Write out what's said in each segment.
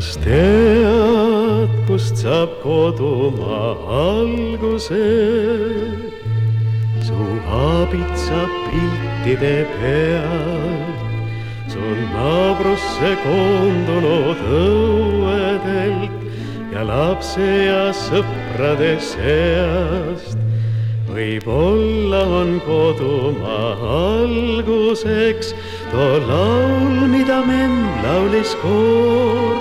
kas tead, kust saab kodumaa alguse? su aabitsa piltide pealt, su naabrusse koondunud õuedelt ja lapse ja sõprade seast. võib-olla on kodumaa alguseks too laul, mida memm laulis kord,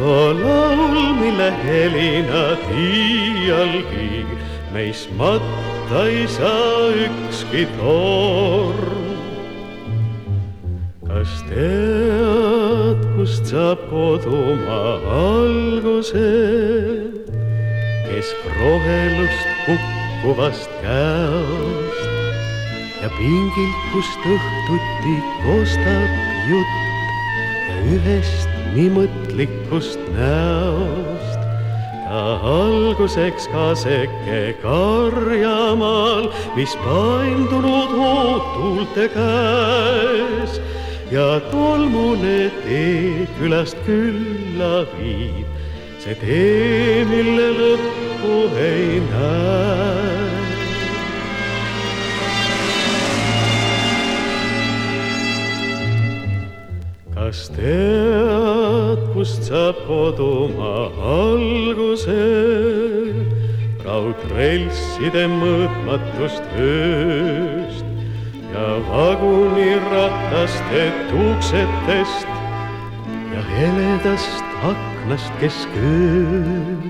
too laul, mille helinad iialgi meis matta ei saa ükski torm. kas tead, kust saab kodumaa alguse, keskrohelust kukkuvast käost ja pingilt, kust õhtuti kostab jutt ja ühest nii mõtlikust näost. ta alguseks kaseke karjamaal, mis paindunud ootulte käes ja tolmune tee külast külla viib, see tee, mille lõppu ei näe. kas tead, kust saab kodumaa alguse? raudrelside mõõtmatust ööst ja vagunirataste tuksetest ja heledast aknast keskööd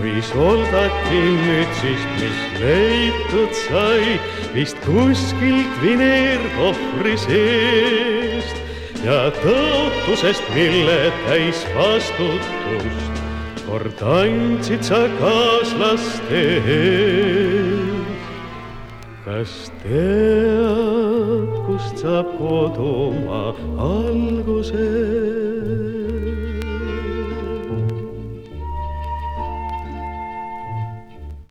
või soldati mütsist, mis leitud sai vist kuskilt vineerkohvri seest ja tõotusest, mille täis vastutust kord andsid sa kaaslaste ees. kas tead, kust saab kodumaa alguse?